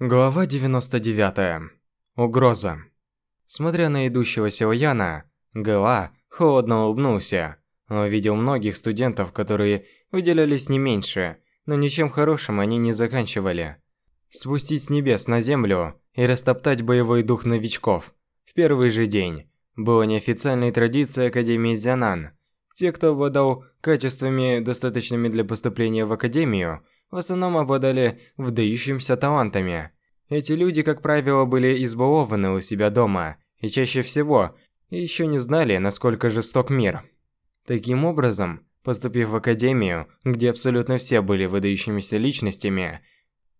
Глава 99. Угроза. Смотря на идущего Силаяна, Гэла холодно улыбнулся. Он видел многих студентов, которые выделялись не меньше, но ничем хорошим они не заканчивали. Спустить с небес на землю и растоптать боевой дух новичков в первый же день было неофициальной традицией Академии Зянан. Те, кто обладал качествами, достаточными для поступления в Академию, в основном обладали выдающимися талантами. Эти люди, как правило, были избалованы у себя дома, и чаще всего еще не знали, насколько жесток мир. Таким образом, поступив в академию, где абсолютно все были выдающимися личностями,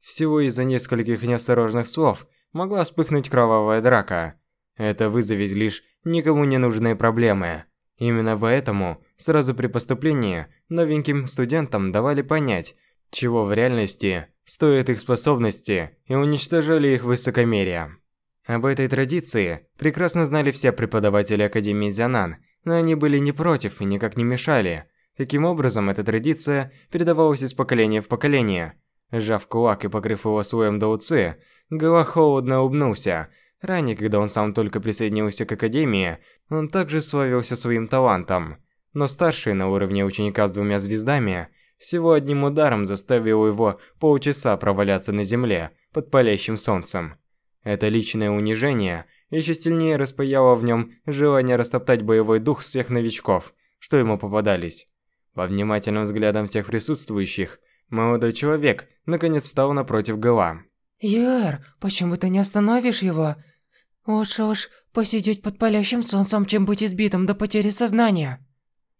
всего из-за нескольких неосторожных слов могла вспыхнуть кровавая драка. Это вызовет лишь никому не нужные проблемы. Именно поэтому сразу при поступлении новеньким студентам давали понять, чего в реальности стоят их способности и уничтожали их высокомерие. Об этой традиции прекрасно знали все преподаватели Академии Зянан, но они были не против и никак не мешали. Таким образом, эта традиция передавалась из поколения в поколение. Сжав кулак и покрыв его слоем доуцы, Гала холодно улыбнулся. Ранее, когда он сам только присоединился к Академии, он также славился своим талантом. Но старший на уровне ученика с двумя звездами – всего одним ударом заставил его полчаса проваляться на земле под палящим солнцем. Это личное унижение еще сильнее распаяло в нем желание растоптать боевой дух всех новичков, что ему попадались. По внимательным взглядам всех присутствующих, молодой человек наконец встал напротив Гала. «Яр, почему ты не остановишь его? Лучше уж посидеть под палящим солнцем, чем быть избитым до потери сознания».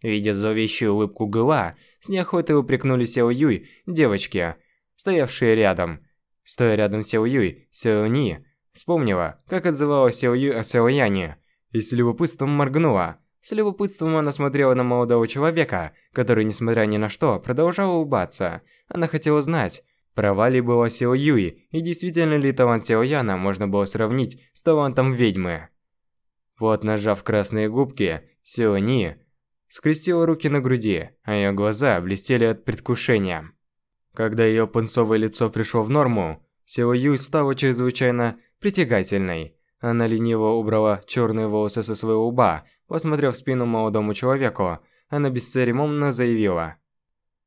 Видя зловещую улыбку Гыла, с неохотой упрекнули Сяо Юй, девочки, стоявшие рядом. Стоя рядом Сяо Юй, Сяо Ни вспомнила, как отзывалась Сяо Юй о Сяо Яне, и с любопытством моргнула. С любопытством она смотрела на молодого человека, который, несмотря ни на что, продолжал улыбаться. Она хотела знать, права ли была Сяо Юй, и действительно ли талант Сяо Яна можно было сравнить с талантом ведьмы. Вот, нажав красные губки, Сяо Ни скрестила руки на груди, а ее глаза блестели от предвкушения. Когда ее пунцовое лицо пришло в норму, Сила Юй стала чрезвычайно притягательной. Она лениво убрала черные волосы со своего лба, посмотрев в спину молодому человеку, она бесцеремонно заявила.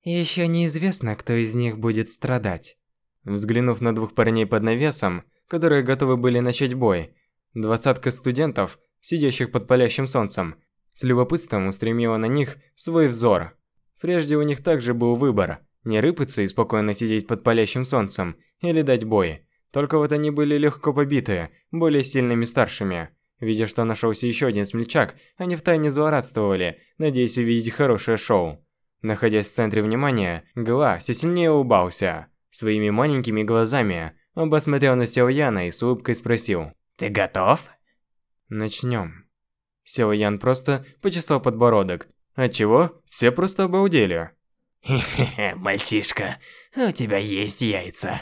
«Еще неизвестно, кто из них будет страдать». Взглянув на двух парней под навесом, которые готовы были начать бой, двадцатка студентов, сидящих под палящим солнцем, с любопытством устремила на них свой взор. Прежде у них также был выбор – не рыпаться и спокойно сидеть под палящим солнцем, или дать бой. Только вот они были легко побитые, более сильными старшими. Видя, что нашелся еще один смельчак, они втайне злорадствовали, надеясь увидеть хорошее шоу. Находясь в центре внимания, Гла все сильнее улыбался. Своими маленькими глазами он посмотрел на Сяо Яна и с улыбкой спросил. «Ты готов?» «Начнем». Сяо Ян просто почесал подбородок, отчего все просто обалдели. «Хе-хе-хе, мальчишка, у тебя есть яйца».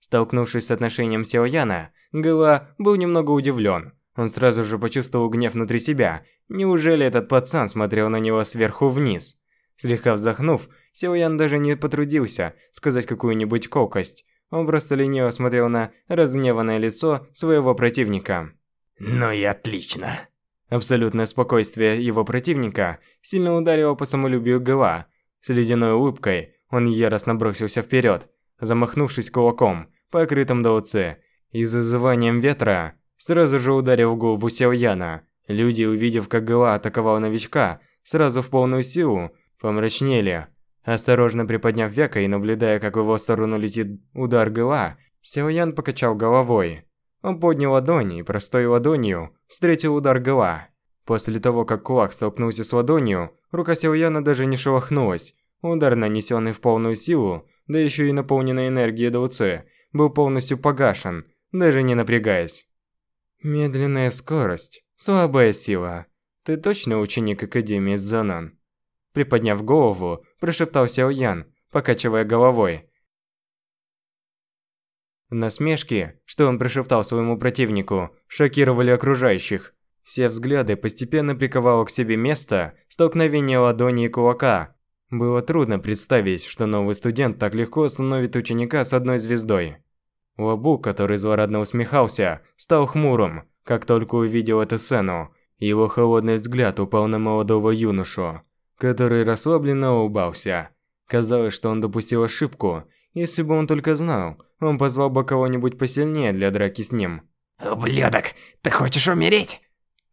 Столкнувшись с отношением Сяо Яна, Гэла был немного удивлен. Он сразу же почувствовал гнев внутри себя. Неужели этот пацан смотрел на него сверху вниз? Слегка вздохнув, Сяо Ян даже не потрудился сказать какую-нибудь колкость. Он просто лениво смотрел на разгневанное лицо своего противника. «Ну и отлично. Абсолютное спокойствие его противника сильно ударило по самолюбию Гэла. С ледяной улыбкой он яростно бросился вперед, замахнувшись кулаком, покрытым доуце, и зазыванием ветра сразу же ударил голову Сяояна. Люди, увидев, как Гэла атаковал новичка, сразу в полную силу, помрачнели. Осторожно приподняв веко и наблюдая, как в его сторону летит удар Гэла, Сяоян покачал головой. Он поднял ладони и простой ладонью встретил удар Гала. После того, как кулак столкнулся с ладонью, рука Силуяна даже не шелохнулась. Удар, нанесенный в полную силу, да еще и наполненный энергией ДУЦ, был полностью погашен, даже не напрягаясь. Медленная скорость, слабая сила. Ты точно ученик Академии Занан? Приподняв голову, прошептал Сяо Ян, покачивая головой. Насмешки, что он прошептал своему противнику, шокировали окружающих. Все взгляды постепенно приковало к себе место столкновения ладони и кулака. Было трудно представить, что новый студент так легко остановит ученика с одной звездой. Лабу, который злорадно усмехался, стал хмурым, как только увидел эту сцену. Его холодный взгляд упал на молодого юношу, который расслабленно улыбался. Казалось, что он допустил ошибку. Если бы он только знал, он позвал бы кого-нибудь посильнее для драки с ним. «Ублюдок, ты хочешь умереть?»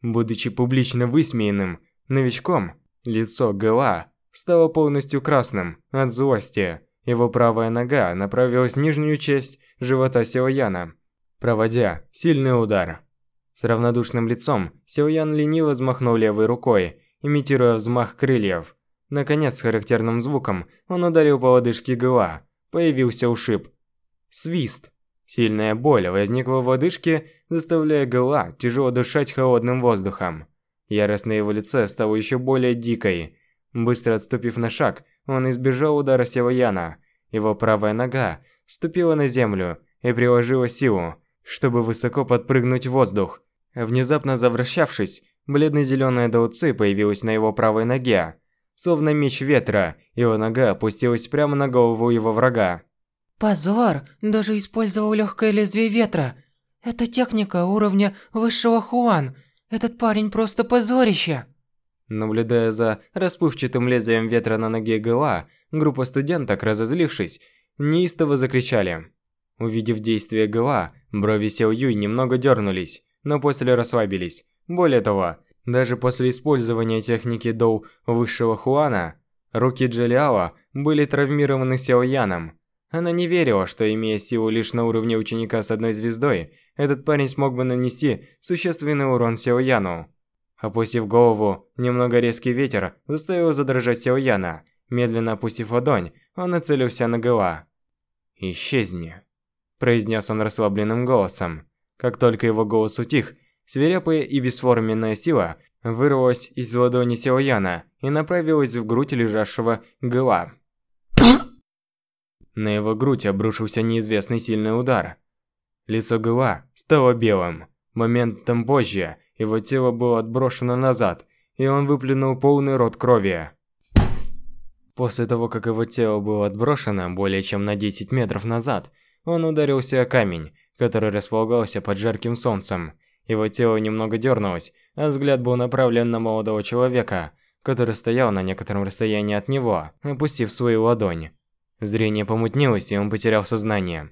Будучи публично высмеянным новичком, лицо Гэла стало полностью красным от злости. Его правая нога направилась в нижнюю часть живота Силаяна, проводя сильный удар. С равнодушным лицом Силаян лениво взмахнул левой рукой, имитируя взмах крыльев. Наконец, с характерным звуком он ударил по лодыжке Гэла. Появился ушиб. Свист. Сильная боль возникла в лодыжке, заставляя Гэла тяжело дышать холодным воздухом. Ярость на его лице стала еще более дикой. Быстро отступив на шаг, он избежал удара Силаяна. Его правая нога ступила на землю и приложила силу, чтобы высоко подпрыгнуть в воздух. Внезапно завращавшись, бледно-зеленая Дауци появилась на его правой ноге. Словно меч ветра, его нога опустилась прямо на голову его врага. Позор! Даже использовал легкое лезвие ветра. Это техника уровня высшего Хуан. Этот парень просто позорище. Наблюдая за расплывчатым лезвием ветра на ноге Гэла, группа студенток, разозлившись, неистово закричали. Увидев действие Гэла, брови Сяо Юй немного дернулись, но после расслабились. Более того, даже после использования техники Доу высшего Хуана, руки Джелиао были травмированы Сяо Яном. Она не верила, что имея силу лишь на уровне ученика с одной звездой, этот парень смог бы нанести существенный урон Сяо Яну. Опустив голову, немного резкий ветер заставил задрожать Сяо Яна. Медленно опустив ладонь, он нацелился на Гэла. «Исчезни», – произнес он расслабленным голосом. Как только его голос утих, свирепая и бесформенная сила вырвалась из ладони Сяо Яна и направилась в грудь лежащего Гэла. На его грудь обрушился неизвестный сильный удар. Лицо Гэла стало белым. Моментом позже его тело было отброшено назад, и он выплюнул полный рот крови. После того, как его тело было отброшено более чем на 10 метров назад, он ударился о камень, который располагался под жарким солнцем. Его тело немного дернулось, а взгляд был направлен на молодого человека, который стоял на некотором расстоянии от него, опустив свою ладонь. Зрение помутнилось, и он потерял сознание.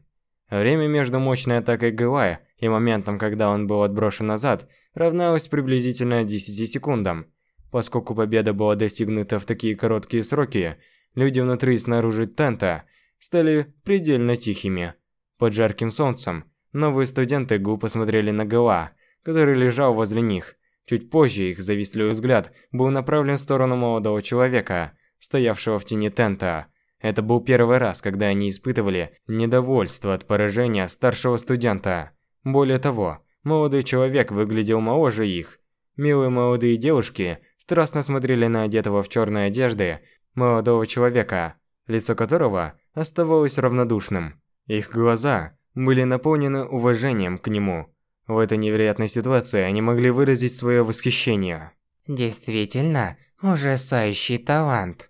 Время между мощной атакой Гавайя и моментом, когда он был отброшен назад, равнялось приблизительно 10 секундам. Поскольку победа была достигнута в такие короткие сроки, люди внутри и снаружи тента стали предельно тихими. Под жарким солнцем новые студенты глупо смотрели на Гала, который лежал возле них. Чуть позже их завистливый взгляд был направлен в сторону молодого человека, стоявшего в тени тента. Это был первый раз, когда они испытывали недовольство от поражения старшего студента. Более того, молодой человек выглядел моложе их. Милые молодые девушки страстно смотрели на одетого в черные одежды молодого человека, лицо которого оставалось равнодушным. Их глаза были наполнены уважением к нему. В этой невероятной ситуации они могли выразить свое восхищение. Действительно, ужасающий талант.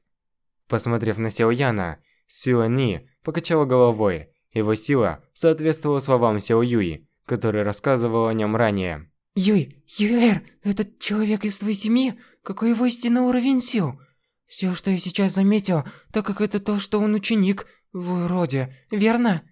Посмотрев на Сяо Яна, Сюэ Ни покачала головой. Его сила соответствовала словам Сяо Юи, который рассказывал о нем ранее. Юй, Юэр, этот человек из твоей семьи? Какой его истинный уровень сил? Все, что я сейчас заметил, так как это то, что он ученик в роде, верно?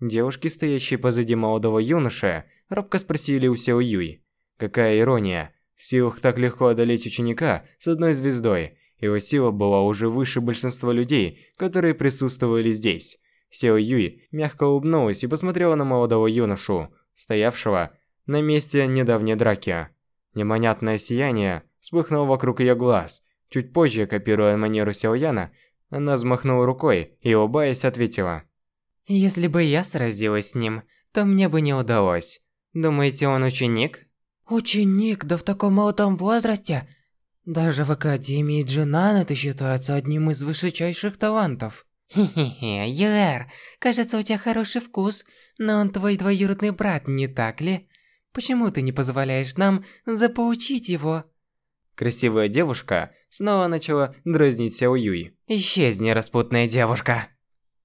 Девушки, стоящие позади молодого юноши, робко спросили у Сяо Юй. Какая ирония, в силах так легко одолеть ученика с одной звездой, его сила была уже выше большинства людей, которые присутствовали здесь. Сео Юй мягко улыбнулась и посмотрела на молодого юношу, стоявшего на месте недавней драки. Непонятное сияние вспыхнуло вокруг ее глаз. Чуть позже, копируя манеру Сяо Яна, она взмахнула рукой и, улыбаясь, ответила. «Если бы я сразилась с ним, то мне бы не удалось. Думаете, он ученик?» «Ученик? Да в таком молодом возрасте? Даже в Академии Джинан это считается одним из высочайших талантов. Хе-хе-хе, Юэр, кажется, у тебя хороший вкус, но он твой двоюродный брат, не так ли? Почему ты не позволяешь нам запоучить его? Красивая девушка снова начала дразнить Сяо Юй. Исчезни, распутная девушка.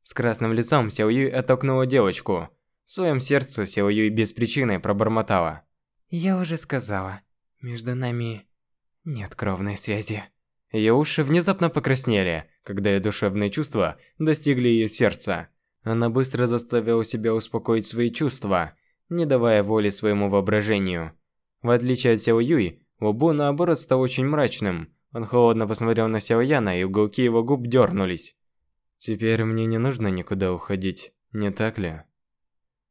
С красным лицом Сяо Юй оттолкнула девочку. В своем сердце Сяо Юй без причины пробормотала. Я уже сказала, между нами нет кровной связи. Ее уши внезапно покраснели, когда ее душевные чувства достигли ее сердца. Она быстро заставила себя успокоить свои чувства, не давая воли своему воображению. В отличие от Сяо Юй, Лобу наоборот стал очень мрачным. Он холодно посмотрел на Сяо Яна, и уголки его губ дернулись. «Теперь мне не нужно никуда уходить, не так ли?»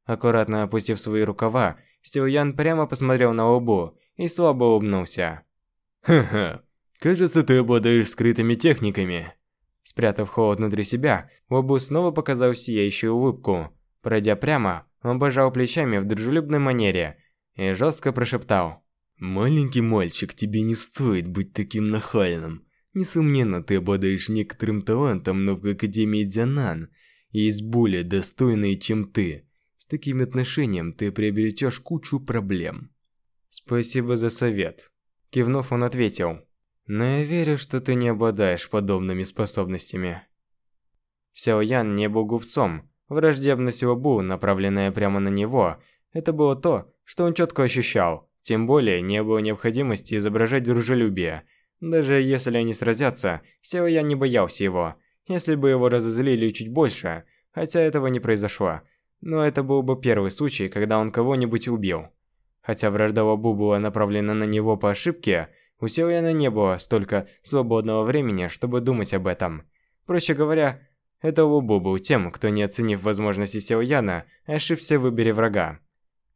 Аккуратно опустив свои рукава, Сяо Ян прямо посмотрел на Лобу и слабо улыбнулся. «Ха-ха, кажется, ты обладаешь скрытыми техниками». Спрятав холод внутри себя, Лобу снова показал сияющую улыбку. Пройдя прямо, он пожал плечами в дружелюбной манере и жестко прошептал. «Маленький мальчик, тебе не стоит быть таким нахальным. Несомненно, ты обладаешь некоторым талантом, но в Академии Дзянан есть более достойные, чем ты. Таким отношением ты приобретешь кучу проблем». «Спасибо за совет», – кивнув, он ответил. «Но я верю, что ты не обладаешь подобными способностями». Сяо Ян не был губцом, Враждебность Лобу, направленная прямо на него, это было то, что он четко ощущал. Тем более, не было необходимости изображать дружелюбие. Даже если они сразятся, Сяо Ян не боялся его. Если бы его разозлили чуть больше, хотя этого не произошло. Но это был бы первый случай, когда он кого-нибудь убил. Хотя вражда Лобу была направлена на него по ошибке, у Яна не было столько свободного времени, чтобы думать об этом. Проще говоря, это Лубу был тем, кто, не оценив возможности Сяо Яна, ошибся в выборе врага.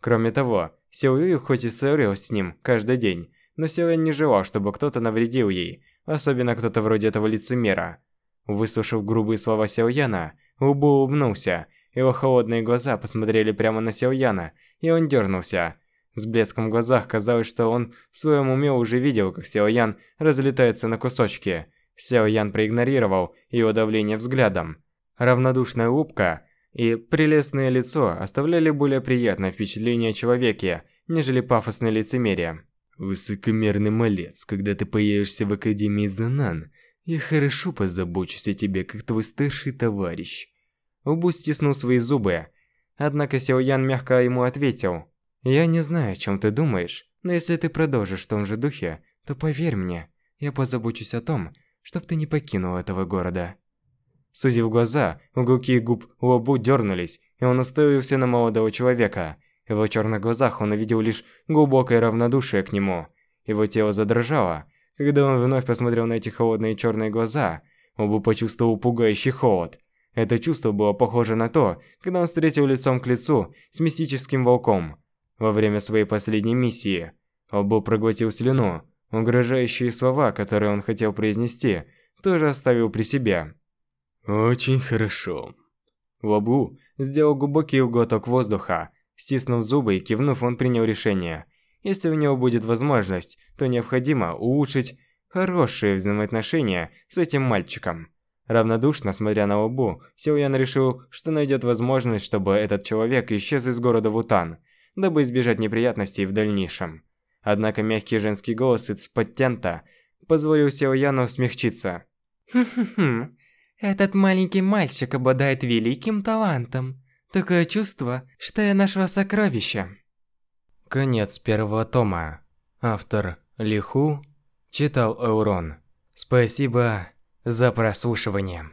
Кроме того, Юй хоть и ссорилась с ним каждый день, но Ян не желал, чтобы кто-то навредил ей, особенно кто-то вроде этого лицемера. Выслушав грубые слова Сяо Яна, Лубу улыбнулся, его холодные глаза посмотрели прямо на Сяо Яна, и он дернулся. С блеском в глазах казалось, что он в своем уме уже видел, как Сяо Ян разлетается на кусочки, Сяо Ян проигнорировал его давление взглядом. Равнодушная улыбка и прелестное лицо оставляли более приятное впечатление о человеке, нежели пафосное лицемерие. «Высокомерный малец, когда ты появишься в Академии Занан, я хорошо позабочусь о тебе, как твой старший товарищ». Убу стиснул свои зубы. Однако Сяо Ян мягко ему ответил. «Я не знаю, о чем ты думаешь, но если ты продолжишь в том же духе, то поверь мне, я позабочусь о том, чтоб ты не покинул этого города». Сузив глаза, уголки губ Лобу дернулись, и он уставился на молодого человека. В его черных глазах он увидел лишь глубокое равнодушие к нему. Его тело задрожало. Когда он вновь посмотрел на эти холодные черные глаза, Лобу почувствовал пугающий холод. Это чувство было похоже на то, когда он встретил лицом к лицу с мистическим волком. Во время своей последней миссии Лобу проглотил слюну, Угрожающие слова, которые он хотел произнести, тоже оставил при себе. «Очень хорошо». Лабу сделал глубокий глоток воздуха. Стиснув зубы и кивнув, он принял решение. Если у него будет возможность, то необходимо улучшить хорошие взаимоотношения с этим мальчиком. Равнодушно смотря на Лабу, Силуян решил, что найдет возможность, чтобы этот человек исчез из города Вутан, дабы избежать неприятностей в дальнейшем. Однако мягкий женский голос из патента позволил Сяо Яну смягчиться. «Хм-хм-хм, этот маленький мальчик обладает великим талантом. Такое чувство, что я нашла сокровище». Конец первого тома. Автор Лиху читал Эурон. Спасибо за прослушивание.